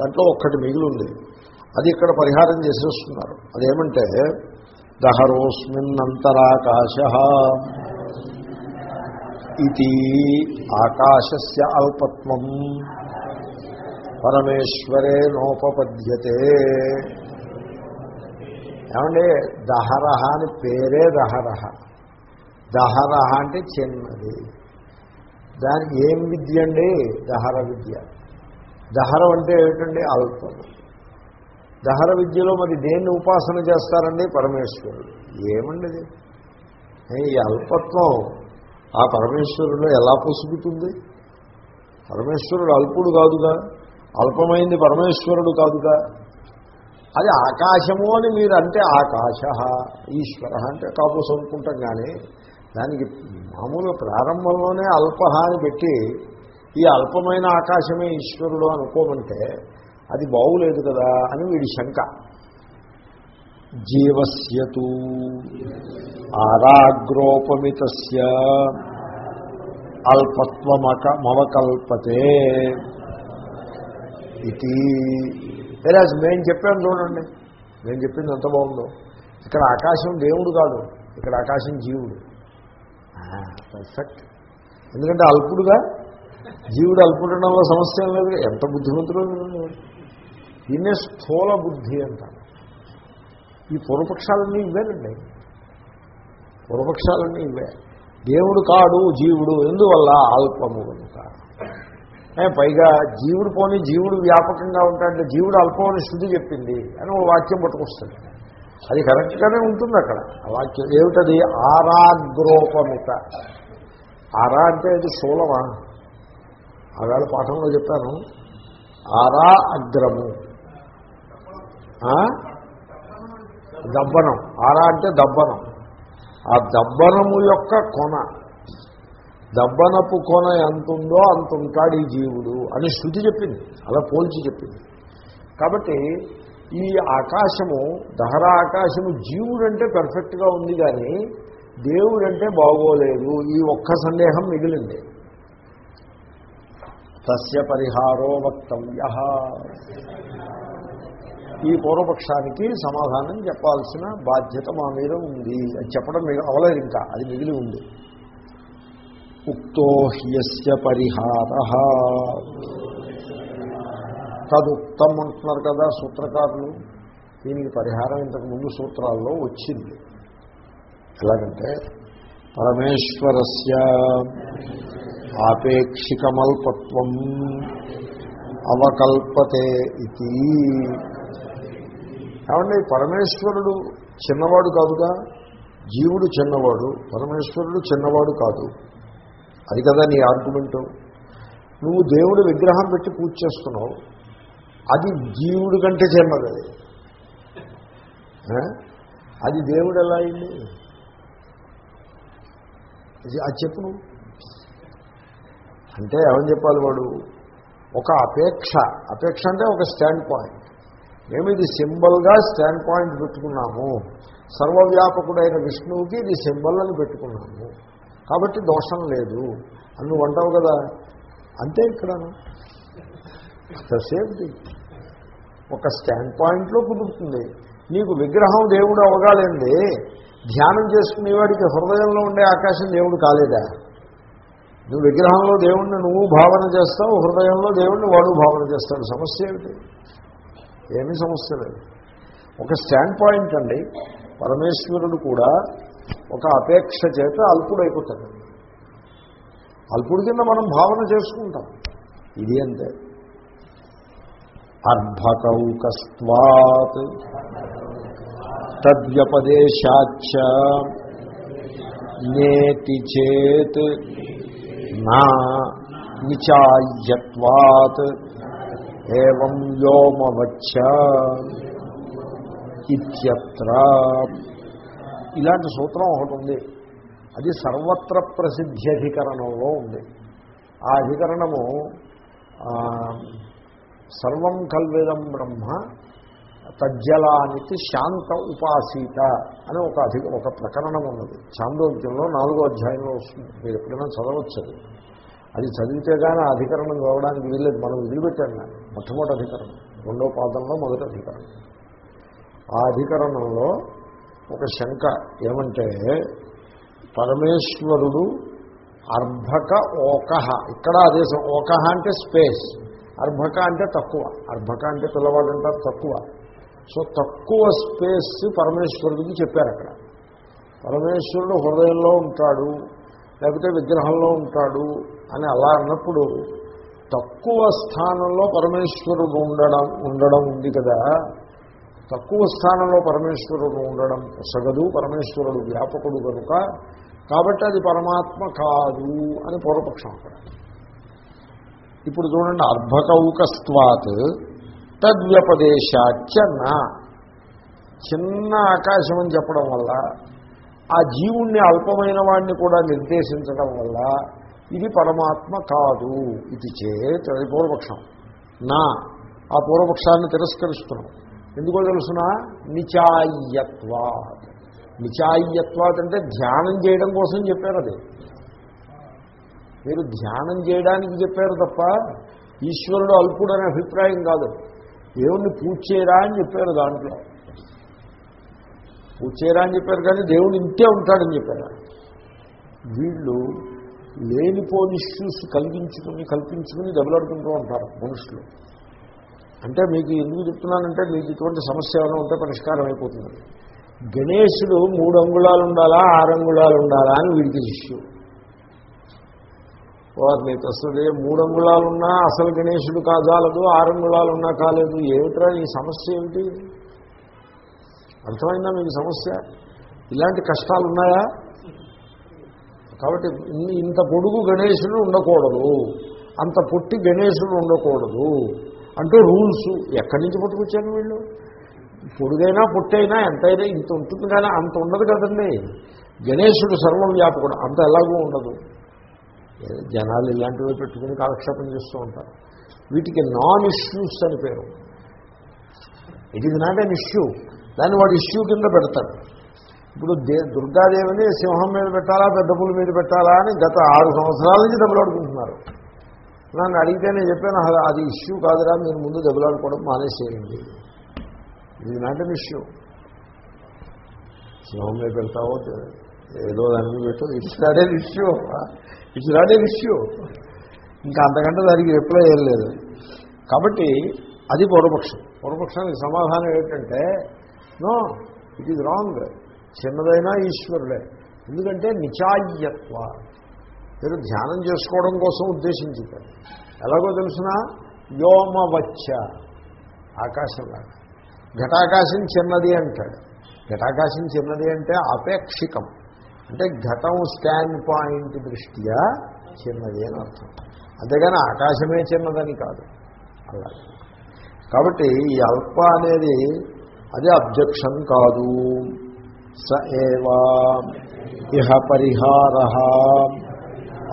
దాంట్లో ఒక్కటి మిగిలింది. అది ఇక్కడ పరిహారం చేసేస్తున్నారు. అదేమంటే దహరోస్మిన్నంతరాకాశ ఇది ఆకాశస్య అల్పత్వం. పరమేశ్వరే నోపపద్యతే. ఏమంటే దహరహ అని పేరే దహరహ. దహరహ అంటే చిన్నది. దానికి ఏం విద్య అండి? దహర విద్య. దహరం అంటే ఏమిటండి? అల్పం. దహర విద్యలో మరి దేన్ని ఉపాసన చేస్తారండి? పరమేశ్వరుడు. ఏమండి ఈ అల్పత్వం ఆ పరమేశ్వరుడు ఎలా పొసుగుతుంది? పరమేశ్వరుడు అల్పుడు కాదుగా. అల్పమైంది పరమేశ్వరుడు కాదుగా. అది ఆకాశము అని మీరు అంటే ఆకాశ ఈశ్వర అంటే కాపోస్ అనుకుంటాం కానీ దానికి మామూలుగా ప్రారంభంలోనే అల్పహ అని పెట్టి ఈ అల్పమైన ఆకాశమే ఈశ్వరుడు అనుకోమంటే అది బాగులేదు కదా అని వీడి శంక. జీవస్యతు ఆరాగ్రోపమిత అల్పత్వమక మవకల్పతే. ఇది వెరాజ్ మేము చెప్పాను చూడండి. మేము చెప్పింది ఎంత బాగుందో ఇక్కడ ఆకాశం దేవుడు కాదు. ఇక్కడ ఆకాశం జీవుడు. పర్ఫెక్ట్ ఎందుకంటే అల్పుడుగా జీవుడు అల్పుడడంలో సమస్య లేదు. ఎంత బుద్ధిమంతుడు దీన్నే స్థూల బుద్ధి అంటారు. ఈ పూర్వపక్షాలన్నీ ఇవేనండి పూర్వపక్షాలన్నీ ఇవే దేవుడు కాడు జీవుడు ఎందువల్ల అల్పము కనుక పైగా జీవుడు పోనీ జీవుడు వ్యాపకంగా ఉంటాడంటే జీవుడు అల్పమని శుద్ధి చెప్పింది అని ఓ వాక్యం పట్టుకొస్తుంది. అది కరెక్ట్గానే ఉంటుంది అక్కడ. ఆ వాక్యం ఏమిటది? ఆరాగ్రోపమిత. ఆరా అంటే అది శూలమా ఆవేళ పాఠంలో చెప్పాను. ఆరా అగ్రము. దబ్బనం. ఆరా అంటే దబ్బనం. ఆ దబ్బనము యొక్క కొన. దబ్బనపు కొన ఎంత ఉందో అంత ఉంటాడు ఈ జీవుడు అని శృతి చెప్పింది. అలా పోల్చి చెప్పింది. కాబట్టి ఈ ఆకాశము దహరా ఆకాశము జీవుడు అంటే పర్ఫెక్ట్గా ఉంది కానీ దేవుడంటే బాగోలేదు. ఈ ఒక్క సందేహం మిగిలింది. తస్య పరిహారో వక్తవ్య. ఈ పూర్వపక్షానికి సమాధానం చెప్పాల్సిన బాధ్యత మా మీద ఉంది. అది చెప్పడం అవలేదు ఇంకా. అది మిగిలి ఉంది. ఉక్తో హ్యస్య పరిహార తదుక్తం అంటున్నారు కదా సూత్రకారులు దీనికి పరిహారం ఇంతకు ముందు సూత్రాల్లో వచ్చింది. ఎలాగంటే పరమేశ్వరస్య ఆపేక్షికమల్పత్వం అవకల్పతే ఇది ఏమండి పరమేశ్వరుడు చిన్నవాడు కాదుగా? జీవుడు చిన్నవాడు పరమేశ్వరుడు చిన్నవాడు కాదు. అది కదా నీ ఆర్గ్యుమెంటు నువ్వు దేవుడి విగ్రహం పెట్టి పూజ చేస్తున్నావు. అది జీవుడి కంటే చిన్నది అది. దేవుడు ఎలా అయింది? అది చెప్పు నువ్వు. అంటే ఏమని చెప్పాలి వాడు? ఒక అపేక్ష. అపేక్ష అంటే ఒక స్టాండ్ పాయింట్ మేము ఇది సింబల్గా స్టాండ్ పాయింట్ పెట్టుకున్నాము. సర్వవ్యాపకుడైన విష్ణువుకి ఇది సింబల్ అని పెట్టుకున్నాము. కాబట్టి దోషం లేదు. అని నువ్వు అంటావు కదా. అంతే ఇక్కడ సేమ్ ఒక స్టాండ్ పాయింట్లో కుదురుతుంది. నీకు విగ్రహం దేవుడు అవగాలండి ధ్యానం చేసుకునేవాడికి హృదయంలో ఉండే ఆకాశం దేవుడు కాలేదా? నువ్వు విగ్రహంలో దేవుణ్ణి నువ్వు భావన చేస్తావు హృదయంలో దేవుణ్ణి వాడు భావన చేస్తాడు. సమస్య ఏమిటి? ఏమీ సమస్య లేదు. ఒక స్టాండ్ పాయింట్ అండి. పరమేశ్వరుడు కూడా ఒక అపేక్ష చేత అల్పుడైపోతాడు. అల్పుడి కింద మనం భావన చేసుకుంటాం. ఇది అంతే. అర్భకౌకస్వాత్ తద్వ్యపదేశాచ నేతి చేత్ నా నిచాయ్యత్వాత్ ఏం వ్యోమవచ్చ ఇత్యత్ర ఇలాంటి సూత్రం ఒకటి ఉంది. అది సర్వత్ర ప్రసిద్ధి అధికరణంలో ఉంది. ఆ అధికరణము సర్వం కల్వేదం బ్రహ్మ తజ్జలానికి శాంత ఉపాసీత అని ఒక అధిక ఒక ప్రకరణం ఉన్నది. చాందోగ్యంలో నాలుగో అధ్యాయంలో వస్తుంది. మీరు ఎప్పుడైనా చదవచ్చు అది. అది చదివితే కానీ ఆ అధికరణం చదవడానికి వీల్లేదు. మనం వదిలిపెట్టాను కానీ మొట్టమొదటి అధికరణం. రెండో పాదంలో మొదటి అధికరణం. ఆ అధికరణంలో ఒక శంక ఏమంటే పరమేశ్వరుడు అర్భక ఓకహ. ఇక్కడ అదే ఓకహ అంటే స్పేస్ అర్భక అంటే తక్కువ అర్భక అంటే పిల్లవాడు అంటారు తక్కువ. సో తక్కువ స్పేస్ పరమేశ్వరుడికి చెప్పారు అక్కడ. పరమేశ్వరుడు హృదయంలో ఉంటాడు లేకపోతే విగ్రహంలో ఉంటాడు అని అలా అన్నప్పుడు తక్కువ స్థానంలో పరమేశ్వరుడు ఉండడం ఉండడం ఉంది కదా. తక్కువ స్థానంలో పరమేశ్వరుడు ఉండడం సగదు పరమేశ్వరుడు వ్యాపకుడు కనుక. కాబట్టి అది పరమాత్మ కాదు అని పూర్వపక్షం అక్కడ ఇప్పుడు చూడండి అర్భకౌకస్వాత్ తద్వ్యపదేశాచ నా. చిన్న ఆకాశం అని చెప్పడం వల్ల ఆ జీవుణ్ణి అల్పమైన వాడిని కూడా నిర్దేశించడం వల్ల ఇది పరమాత్మ కాదు. ఇది చేత్ అది పూర్వపక్షం. నా. ఆ పూర్వపక్షాన్ని తిరస్కరిస్తున్నాం. ఎందుకో తెలుసిన? నిచాయ్యత్వా నిచాయ్యత్వాత్ అంటే ధ్యానం చేయడం కోసం చెప్పారు అది. మీరు ధ్యానం చేయడానికి చెప్పారు తప్ప ఈశ్వరుడు అల్పుడు అనే అభిప్రాయం కాదు. దేవుణ్ణి పూజ చేయరా అని చెప్పారు దాంట్లో. పూజ చేయరా అని చెప్పారు కానీ దేవుడు ఇంతే ఉంటాడని చెప్పారు. వీళ్ళు లేనిపోని ఇష్యూస్ కల్పించుకుని కల్పించుకుని దెబ్బలాడుకుంటూ ఉంటారు మనుషులు. అంటే మీకు ఎందుకు చెప్తున్నానంటే మీకు ఇటువంటి సమస్య ఏమైనా ఉంటే పరిష్కారం అయిపోతుంది. గణేశుడు మూడు అంగుళాలు ఉండాలా ఆరు అంగుళాలు ఉండాలా అని వీడికి ఇష్యూ. వారిని అసలు మూడు అంగుళాలున్నా అసలు గణేశుడు కాజాలదు ఆరు అంగుళాలు ఉన్నా కాలేదు. ఏమిట్రా ఈ సమస్య ఏమిటి? అర్థమైందా మీకు సమస్య? ఇలాంటి కష్టాలు ఉన్నాయా? కాబట్టి ఇంత పొడుగు గణేశుడు ఉండకూడదు. అంత పొట్టి గణేశుడు ఉండకూడదు. అంటూ రూల్స్ ఎక్కడి నుంచి పట్టుకొచ్చారు వీళ్ళు? పొడుగైనా పొట్టైనా ఎంతైనా ఇంత ఉంటుంది కానీ అంత ఉండదు కదండి. గణేశుడు సర్వవ్యాపకుడు అంత ఎలాగూ ఉండదు. జనాలు ఇలాంటివి పెట్టుకుని కాలక్షేపం చేస్తూ ఉంటారు. వీటికి నాన్ ఇష్యూస్ అని పేరు. It is not an issue దాన్ని వాడు ఇష్యూ కింద పెడతాడు. ఇప్పుడు దే దుర్గాదేవిని సింహం మీద పెట్టాలా పెద్ద పులి మీద పెట్టాలా అని గత ఆరు సంవత్సరాల నుంచి దెబ్బలాడుకుంటున్నారు నన్ను అడిగితే నేను చెప్పాను అది ఇష్యూ కాదురా మీరు ముందు దెబ్బలాడుకోవడం మానేసేయండి. ఇది నాట్ అన్ ఇష్యూ సింహం మీద పెడతావో ఏదో దాని పెట్టు it's not an issue it's not an issue ఇంకా అంతకంటే దానికి రిప్లై ఏం లేదు. కాబట్టి అది పూర్వపక్షం పూర్వపక్షానికి సమాధానం ఏంటంటే నో ఇట్ ఈజ్ రాంగ్ చిన్నదైనా ఈశ్వరుడే. ఎందుకంటే నిచాయ్యత్వ. మీరు ధ్యానం చేసుకోవడం కోసం ఉద్దేశించారు ఎలాగో తెలిసిన? వ్యోమవచ్చ. ఆకాశంలాగా. ఘటాకాశం చిన్నది అంటాడు. ఘటాకాశం చిన్నది అంటే అపేక్షికం. అంటే ఘటం స్టాండ్ పాయింట్ దృష్ట్యా చిన్నది అని అర్థం. అంతేగాని ఆకాశమే చిన్నదని కాదు. అలాగే. కాబట్టి ఈ అల్ప అనేది అదే అబ్జెక్షన్ కాదు. స ఏవా ఇహ పరిహార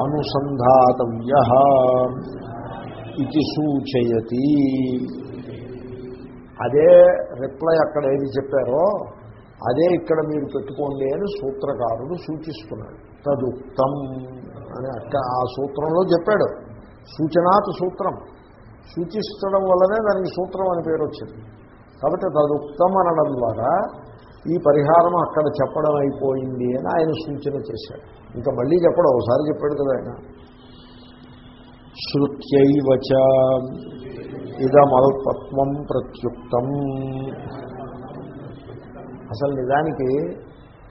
అనుసంధాతవ్య ఇది సూచయతి. అదే రిప్లై అక్కడ ఏది చెప్పారో అదే ఇక్కడ మీరు పెట్టుకోండి అని సూత్రకారుడు సూచిస్తున్నాడు. తదుక్తం అని అక్క ఆ సూత్రంలో చెప్పాడు. సూచనాత్ సూత్రం. సూచిస్తడం వల్లనే దానికి సూత్రం అని పేరు వచ్చింది. కాబట్టి తదుక్తం అనడం ద్వారా ఈ పరిహారం అక్కడ చెప్పడం అయిపోయింది అని ఆయన సూచన చేశాడు. ఇంకా మళ్ళీ చెప్పడం ఒకసారి చెప్పాడు కదా ఆయన. శృత్యైవచ ఇదమల్పత్వం ప్రత్యుక్తం. అసలు నిజానికి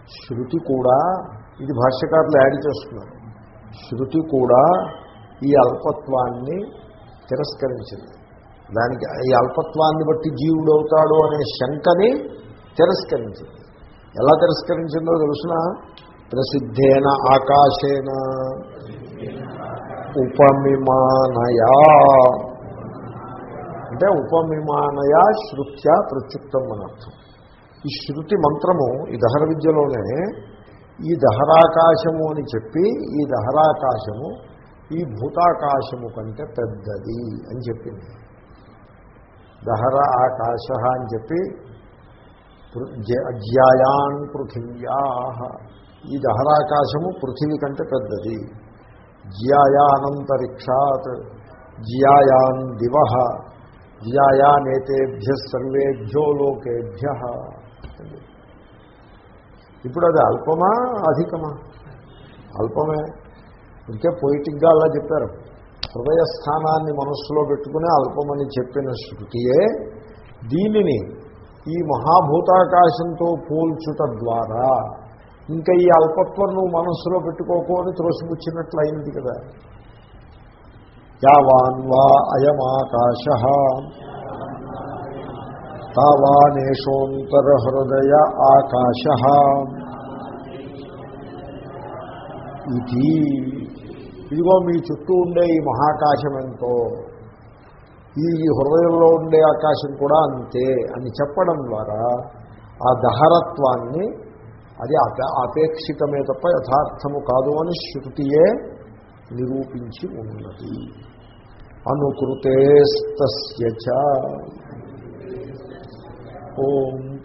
శృతి కూడా ఇది భాష్యకారులు యాడ్ చేస్తున్నారు. శృతి కూడా ఈ అల్పత్వాన్ని తిరస్కరించింది. దానికి ఈ అల్పత్వాన్ని బట్టి జీవుడు అవుతాడు అనే శంకని తిరస్కరించింది. ఎలా తిరస్కరించిందో తెలుసిన? ప్రసిద్ధేన ఆకాశేన. ఉపమిమానయా. అంటే ఉపమిమానయా శృత్యా ప్రత్యుక్తం అనర్థం ఈ శృతి మంత్రము ఈ దహర విద్యలోనే ఈ దహరాకాశము అని చెప్పి ఈ దహరాకాశము ఈ భూతాకాశము కంటే పెద్దది అని చెప్పింది. దహర ఆకాశ అని చెప్పి అజ్యాయాన్ పృథివ్యా ఈ దహరాకాశము పృథివీ కంటే పెద్దది. జ్యాయానంతరిక్షాత్ జ్యాయాన్ దివ జ్యాయానేతేభ్య సర్వేభ్యో లోకేభ్య ఇప్పుడు అది అల్పమా అధికమా? అల్పమే. ఇంకే పొయిటిక్గా అలా చెప్పారు. హృదయస్థానాన్ని మనస్సులో పెట్టుకుని అల్పమని చెప్పిన శృతియే దీనిని ఈ మహాభూతాకాశంతో పోల్చుట ద్వారా ఇంకా ఈ అల్పత్వం నువ్వు మనస్సులో పెట్టుకోకు అని త్రోసిపుచ్చినట్లయింది కదా. యావాన్ వా అయమాకాశ. తావానేషోంతర హృదయ ఆకాశ. ఇది ఇదిగో మీ చుట్టూ ఉండే ఈ మహాకాశం ఎంతో. ఈ హృదయంలో ఉండే ఆకాశం కూడా అంతే అని చెప్పడం ద్వారా ఆ దహరత్వాన్ని అది అపేక్షితమే తప్ప యథార్థము కాదు అని శృతియే నిరూపించి ఉన్నది. అనుకృతేస్తస్య చ. ఓం